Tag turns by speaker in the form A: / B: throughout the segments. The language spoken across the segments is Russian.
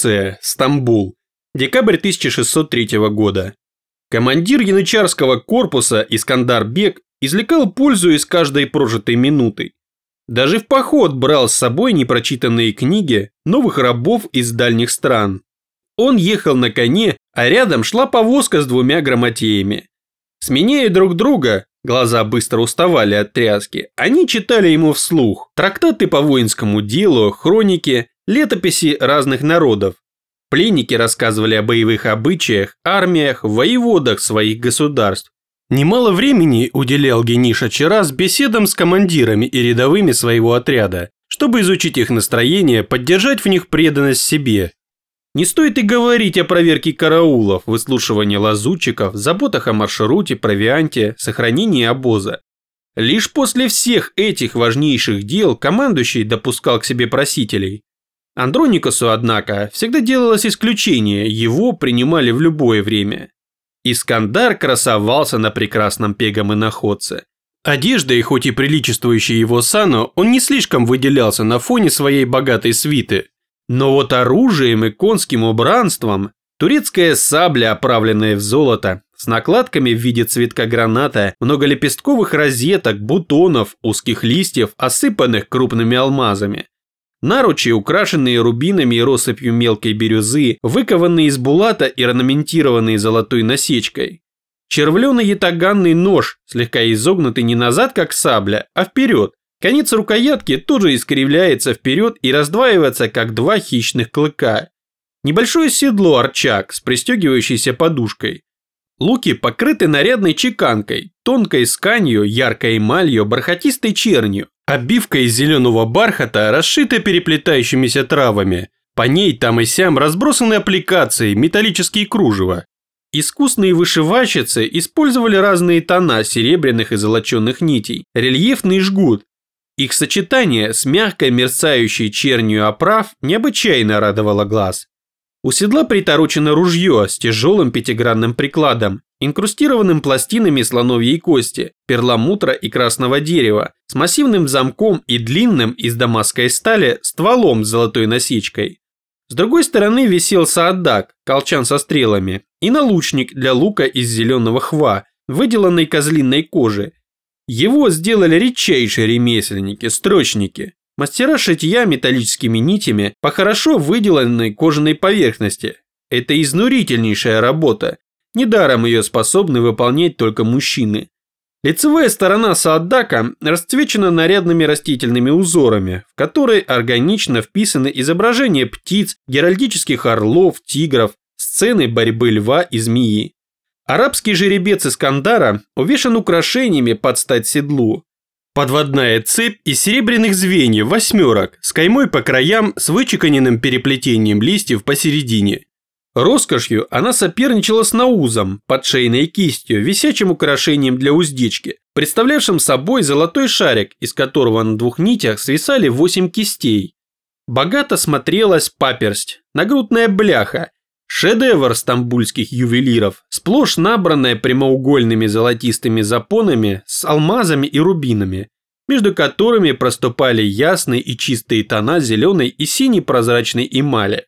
A: Турция, Стамбул. Декабрь 1603 года. Командир янычарского корпуса Искандар Бек извлекал пользу из каждой прожитой минуты. Даже в поход брал с собой непрочитанные книги новых рабов из дальних стран. Он ехал на коне, а рядом шла повозка с двумя грамотеями. Сменяя друг друга, глаза быстро уставали от тряски, они читали ему вслух трактаты по воинскому делу, хроники, летописи разных народов. Пленники рассказывали о боевых обычаях, армиях, воеводах своих государств. Немало времени уделял Гениша Чарас беседам с командирами и рядовыми своего отряда, чтобы изучить их настроение, поддержать в них преданность себе не стоит и говорить о проверке караулов, выслушивании лазутчиков, заботах о маршруте, провианте, сохранении обоза. Лишь после всех этих важнейших дел командующий допускал к себе просителей. Андроникусу, однако, всегда делалось исключение, его принимали в любое время. Искандар красовался на прекрасном пегом иноходце. Одеждой, хоть и приличествующей его сану, он не слишком выделялся на фоне своей богатой свиты. Но вот оружием и конским убранством турецкая сабля, оправленная в золото, с накладками в виде цветка граната, многолепестковых розеток, бутонов, узких листьев, осыпанных крупными алмазами. Наручи, украшенные рубинами и россыпью мелкой бирюзы, выкованные из булата и орнаментированные золотой насечкой. Червленый ятаганный нож, слегка изогнутый не назад, как сабля, а вперед, Конец рукоятки тоже искривляется вперед и раздваивается, как два хищных клыка. Небольшое седло-арчак с пристегивающейся подушкой. Луки покрыты нарядной чеканкой, тонкой сканью, яркой эмалью, бархатистой чернью. Обивка из зеленого бархата расшита переплетающимися травами. По ней там и сям разбросаны аппликации, металлические кружева. Искусные вышивальщицы использовали разные тона серебряных и золоченных нитей, рельефный жгут, их сочетание с мягкой мерцающей чернью оправ необычайно радовало глаз. У седла приторочено ружье с тяжелым пятигранным прикладом, инкрустированным пластинами слоновьей кости, перламутра и красного дерева, с массивным замком и длинным из дамасской стали стволом с золотой насечкой. С другой стороны висел саадак, колчан со стрелами, и налучник для лука из зеленого хва, выделанной козлиной кожи, его сделали редчайшие ремесленники, строчники, мастера шитья металлическими нитями по хорошо выделанной кожаной поверхности. Это изнурительнейшая работа, недаром ее способны выполнять только мужчины. Лицевая сторона сааддака расцвечена нарядными растительными узорами, в которые органично вписаны изображения птиц, геральдических орлов, тигров, сцены борьбы льва и змеи. Арабский жеребец Искандара увешан украшениями под стать седлу. Подводная цепь из серебряных звеньев восьмерок с каймой по краям с вычеканенным переплетением листьев посередине. Роскошью она соперничала с наузом, под шейной кистью, висячим украшением для уздечки, представлявшим собой золотой шарик, из которого на двух нитях свисали восемь кистей. Богато смотрелась паперсть, нагрудная бляха Шедевр стамбульских ювелиров, сплошь набранная прямоугольными золотистыми запонами с алмазами и рубинами, между которыми проступали ясные и чистые тона зеленой и синей прозрачной эмали.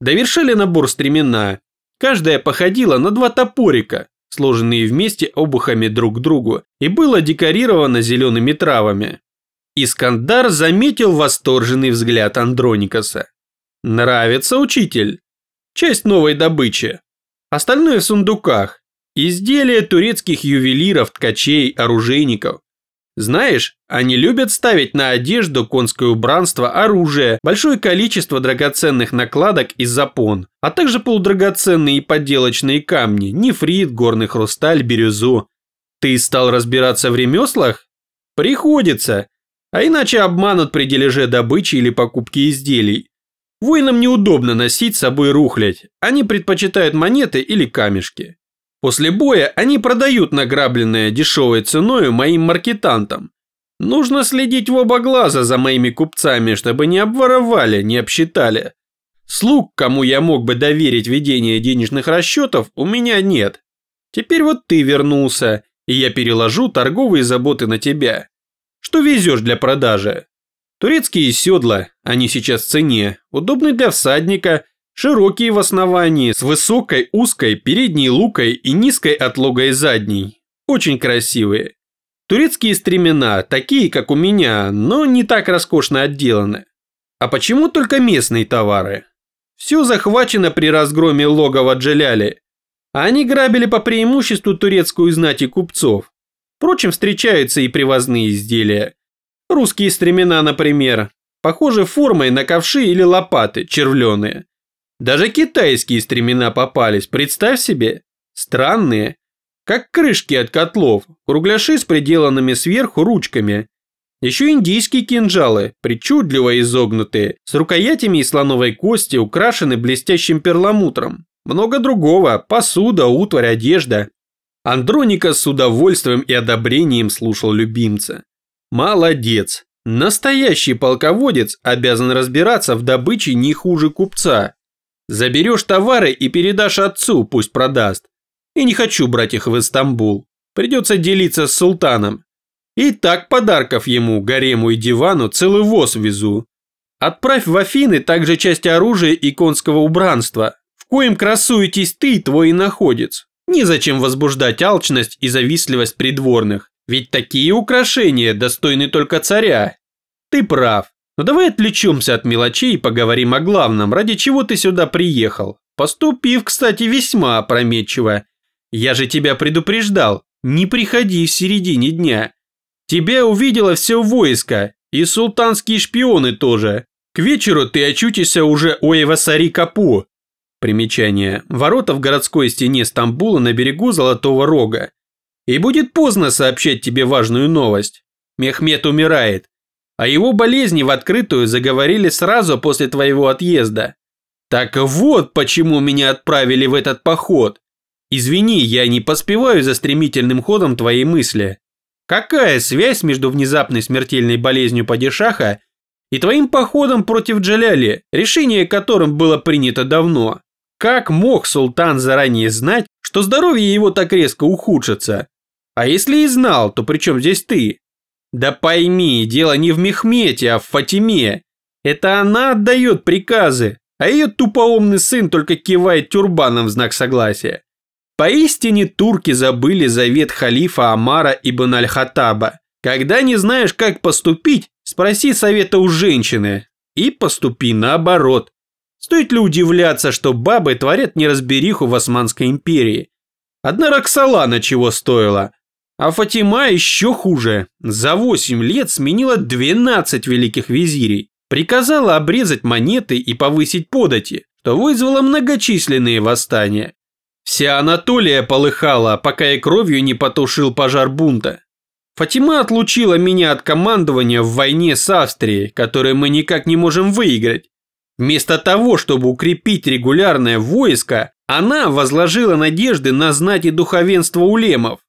A: Довершали набор стремена. Каждая походила на два топорика, сложенные вместе обухами друг к другу, и было декорировано зелеными травами. Искандар заметил восторженный взгляд Андроникаса. «Нравится, учитель?» часть новой добычи. Остальное в сундуках. Изделия турецких ювелиров, ткачей, оружейников. Знаешь, они любят ставить на одежду, конское убранство, оружие, большое количество драгоценных накладок и запон, а также полудрагоценные и подделочные камни, нефрит, горный хрусталь, бирюзу. Ты стал разбираться в ремеслах? Приходится. А иначе обманут при дележе добычи или покупке изделий. Воинам неудобно носить с собой рухлядь, они предпочитают монеты или камешки. После боя они продают награбленное дешевой ценой моим маркетантам. Нужно следить в оба глаза за моими купцами, чтобы не обворовали, не обсчитали. Слуг, кому я мог бы доверить ведение денежных расчетов, у меня нет. Теперь вот ты вернулся, и я переложу торговые заботы на тебя. Что везешь для продажи? Турецкие седла, они сейчас в цене, удобны для всадника, Широкие в основании, с высокой, узкой передней лукой и низкой отлогой задней. Очень красивые. Турецкие стремена, такие, как у меня, но не так роскошно отделаны. А почему только местные товары? Все захвачено при разгроме логова Джеляли. Они грабили по преимуществу турецкую знать и купцов. Впрочем, встречаются и привозные изделия. Русские стремена, например, похожи формой на ковши или лопаты, червленые. Даже китайские стремена попались, представь себе. Странные, как крышки от котлов, кругляши с приделанными сверху ручками. Еще индийские кинжалы, причудливо изогнутые, с рукоятями из слоновой кости, украшены блестящим перламутром. Много другого, посуда, утварь, одежда. Андроника с удовольствием и одобрением слушал любимца. Молодец. Настоящий полководец обязан разбираться в добыче не хуже купца. Заберешь товары и передашь отцу, пусть продаст. И не хочу брать их в Истамбул. Придется делиться с султаном. И так подарков ему, гарему и дивану целый воз везу. Отправь в Афины также часть оружия и конского убранства, в коем красуетесь ты и твой находец. Незачем возбуждать алчность и завистливость придворных, ведь такие украшения достойны только царя. Ты прав, но давай отвлечемся от мелочей и поговорим о главном, ради чего ты сюда приехал. Поступив, кстати, весьма опрометчиво я же тебя предупреждал, не приходи в середине дня. Тебя увидело все войско, и султанские шпионы тоже. К вечеру ты очутишься уже у Эвасари Капу. Примечание. Ворота в городской стене Стамбула на берегу Золотого Рога. И будет поздно сообщать тебе важную новость. Мехмед умирает. А его болезни в открытую заговорили сразу после твоего отъезда. Так вот почему меня отправили в этот поход. Извини, я не поспеваю за стремительным ходом твоей мысли. Какая связь между внезапной смертельной болезнью падишаха и твоим походом против Джаляли, решение которым было принято давно? Как мог султан заранее знать, что здоровье его так резко ухудшится? А если и знал, то при чем здесь ты? Да пойми, дело не в Мехмете, а в Фатиме. Это она отдает приказы, а ее тупоумный сын только кивает тюрбаном в знак согласия. Поистине турки забыли завет халифа Амара ибн аль-Хаттаба. Когда не знаешь, как поступить, спроси совета у женщины. И поступи наоборот. Стоит ли удивляться, что бабы творят неразбериху в Османской империи? Одна Роксолана чего стоила. А Фатима еще хуже. За 8 лет сменила 12 великих визирей. Приказала обрезать монеты и повысить подати, что вызвало многочисленные восстания. Вся Анатолия полыхала, пока я кровью не потушил пожар бунта. Фатима отлучила меня от командования в войне с Австрией, которую мы никак не можем выиграть. Вместо того, чтобы укрепить регулярное войско, она возложила надежды на знать и духовенство улемов.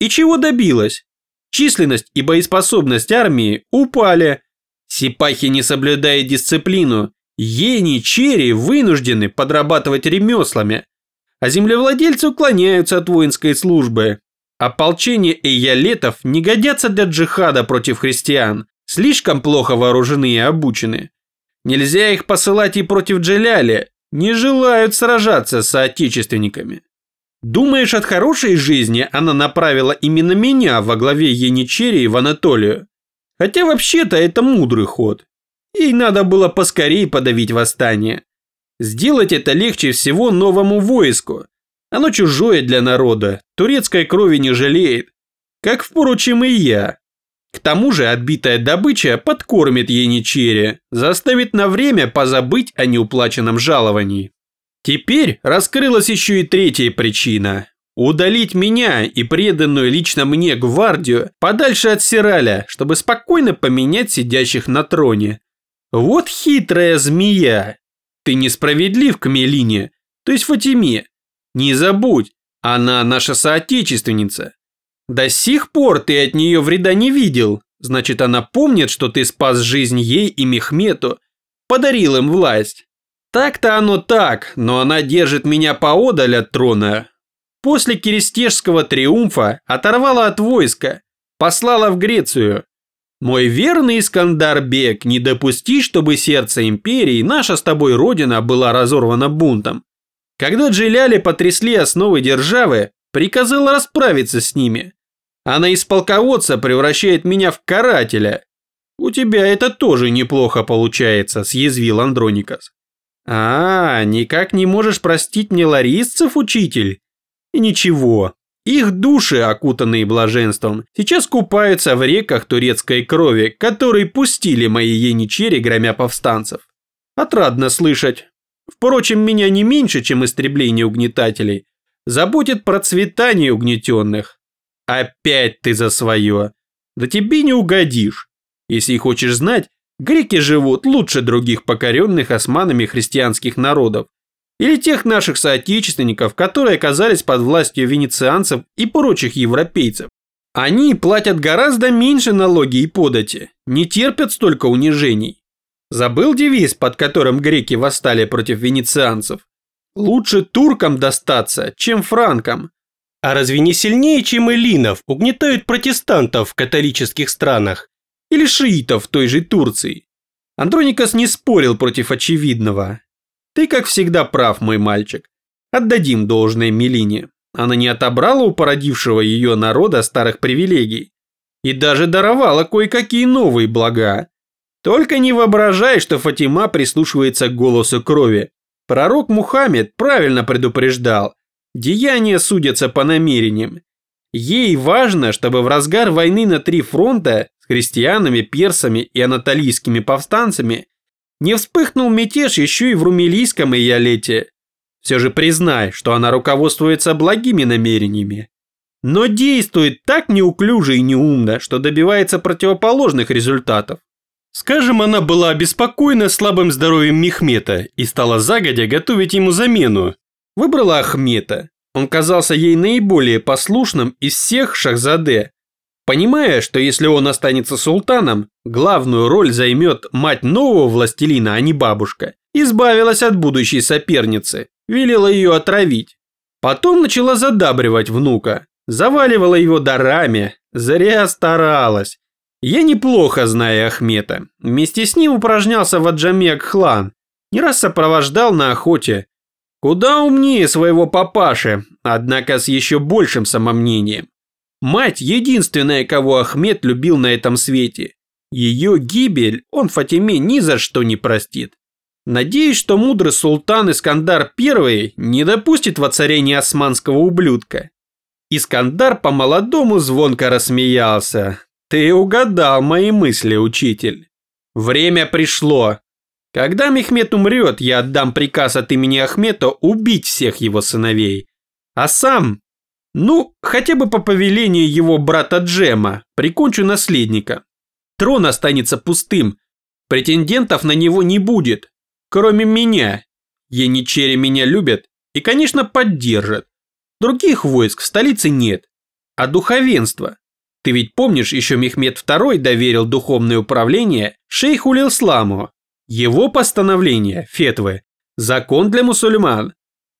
A: И чего добилась? Численность и боеспособность армии упали. Сипахи не соблюдая дисциплину, ени черри вынуждены подрабатывать ремеслами, а землевладельцы уклоняются от воинской службы. Ополчение эйялетов не годятся для джихада против христиан, слишком плохо вооружены и обучены. Нельзя их посылать и против Джеляли, не желают сражаться с соотечественниками. Думаешь, от хорошей жизни она направила именно меня во главе Яничерии в Анатолию? Хотя вообще-то это мудрый ход. Ей надо было поскорее подавить восстание. Сделать это легче всего новому войску. Оно чужое для народа, турецкой крови не жалеет. Как, впрочем, и я. К тому же отбитая добыча подкормит Яничере, заставит на время позабыть о неуплаченном жаловании. Теперь раскрылась еще и третья причина. Удалить меня и преданную лично мне гвардию подальше от Сираля, чтобы спокойно поменять сидящих на троне. Вот хитрая змея. Ты несправедлив к Мелине, то есть Фатиме. Не забудь, она наша соотечественница. До сих пор ты от нее вреда не видел, значит она помнит, что ты спас жизнь ей и Мехмету, подарил им власть. Так-то оно так, но она держит меня поодаль от трона. После Киристежского триумфа оторвала от войска, послала в Грецию. Мой верный Искандар Бек, не допусти, чтобы сердце империи, наша с тобой родина, была разорвана бунтом. Когда Джиляли потрясли основы державы, приказал расправиться с ними. Она из полководца превращает меня в карателя. У тебя это тоже неплохо получается, съязвил Андроникас. А, никак не можешь простить мне ларисцев, учитель? Ничего, их души, окутанные блаженством, сейчас купаются в реках турецкой крови, которые пустили мои яничери, громя повстанцев. Отрадно слышать. Впрочем, меня не меньше, чем истребление угнетателей, заботит процветание угнетенных. Опять ты за свое. Да тебе не угодишь. Если хочешь знать, греки живут лучше других покоренных османами христианских народов. Или тех наших соотечественников, которые оказались под властью венецианцев и прочих европейцев. Они платят гораздо меньше налоги и подати, не терпят столько унижений. Забыл девиз, под которым греки восстали против венецианцев? Лучше туркам достаться, чем франкам.
B: А разве не сильнее, чем эллинов, угнетают протестантов в католических странах?
A: Или шиитов в той же Турции? Андроникас не спорил против очевидного. Ты, как всегда, прав, мой мальчик. Отдадим должное Мелине. Она не отобрала у породившего ее народа старых привилегий. И даже даровала кое-какие новые блага. Только не воображай, что Фатима прислушивается к голосу крови. Пророк Мухаммед правильно предупреждал. Деяния судятся по намерениям. Ей важно, чтобы в разгар войны на три фронта с христианами, персами и анатолийскими повстанцами не вспыхнул мятеж еще и в румелийском Иолете. Все же признай, что она руководствуется благими намерениями. Но действует так неуклюже и неумно, что добивается противоположных результатов.
B: Скажем, она была обеспокоена слабым здоровьем Мехмета и стала загодя готовить ему замену.
A: Выбрала Ахмета. Он казался ей наиболее послушным из всех Шахзаде, Понимая, что если он останется султаном, главную роль займет мать нового властелина, а не бабушка, избавилась от будущей соперницы, велела ее отравить. Потом начала задабривать внука, заваливала его дарами, зря старалась. Я неплохо знаю Ахмета. Вместе с ним упражнялся в Аджаме Акхлан, не раз сопровождал на охоте. Куда умнее своего папаши, однако с еще большим самомнением. Мать единственная, кого Ахмед любил на этом свете. Ее гибель он Фатиме ни за что не простит. Надеюсь, что мудрый султан Искандар I не допустит воцарения османского ублюдка. Искандар по-молодому звонко рассмеялся. Ты угадал мои мысли, учитель. Время пришло. Когда Мехмед умрет, я отдам приказ от имени Ахмета убить всех его сыновей. А сам ну, хотя бы по повелению его брата Джема, прикончу наследника. Трон останется пустым, претендентов на него не будет, кроме меня. Яничери меня любят и, конечно, поддержат. Других войск в столице нет. А духовенство? Ты ведь помнишь, еще Мехмед II доверил духовное управление шейху Лилсламу. Его постановление, фетвы, закон для мусульман,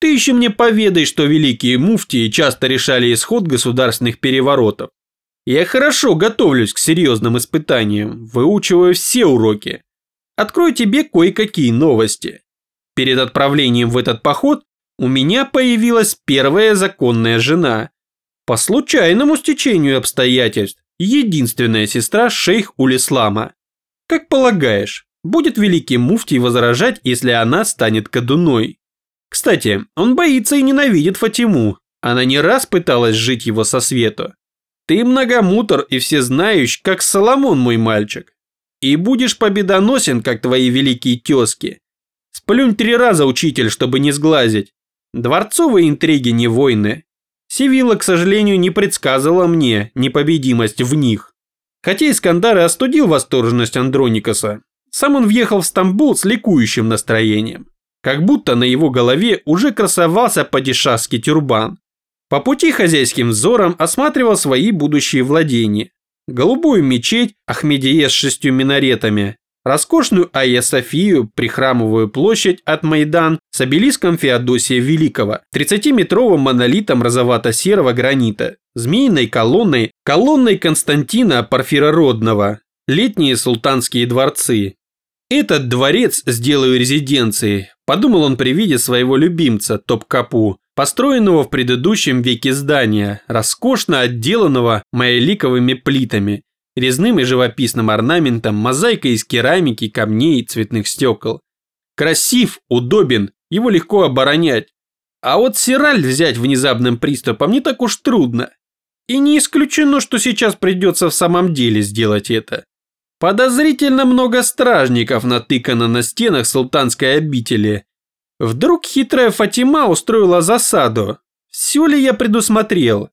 A: ты еще мне поведай, что великие муфтии часто решали исход государственных переворотов. Я хорошо готовлюсь к серьезным испытаниям, выучиваю все уроки. Открою тебе кое-какие новости. Перед отправлением в этот поход у меня появилась первая законная жена. По случайному стечению обстоятельств, единственная сестра шейх Улислама. Как полагаешь, будет великий муфтий возражать, если она станет кадуной? Кстати, он боится и ненавидит Фатиму. Она не раз пыталась жить его со свету. Ты многомутор и всезнающий, как Соломон, мой мальчик. И будешь победоносен, как твои великие тезки. Сплюнь три раза, учитель, чтобы не сглазить. Дворцовые интриги не войны. Сивила, к сожалению, не предсказывала мне непобедимость в них. Хотя Искандар и остудил восторженность Андроникаса, сам он въехал в Стамбул с ликующим настроением как будто на его голове уже красовался падишахский тюрбан. По пути хозяйским взором осматривал свои будущие владения. Голубую мечеть Ахмедие с шестью минаретами, роскошную Айя Софию, прихрамовую площадь от Майдан с обелиском Феодосия Великого, 30-метровым монолитом розовато-серого гранита, змеиной колонной, колонной Константина Порфирородного, летние султанские дворцы. Этот дворец сделаю резиденцией, подумал он при виде своего любимца Топкапу, построенного в предыдущем веке здания, роскошно отделанного маяликовыми плитами, резным и живописным орнаментом, мозаикой из керамики, камней и цветных стекол. Красив, удобен, его легко оборонять. А вот Сираль взять внезапным приступом не так уж трудно. И не исключено, что сейчас придется в самом деле сделать это. Подозрительно много стражников натыкано на стенах султанской обители. Вдруг хитрая Фатима устроила засаду. Все ли я предусмотрел?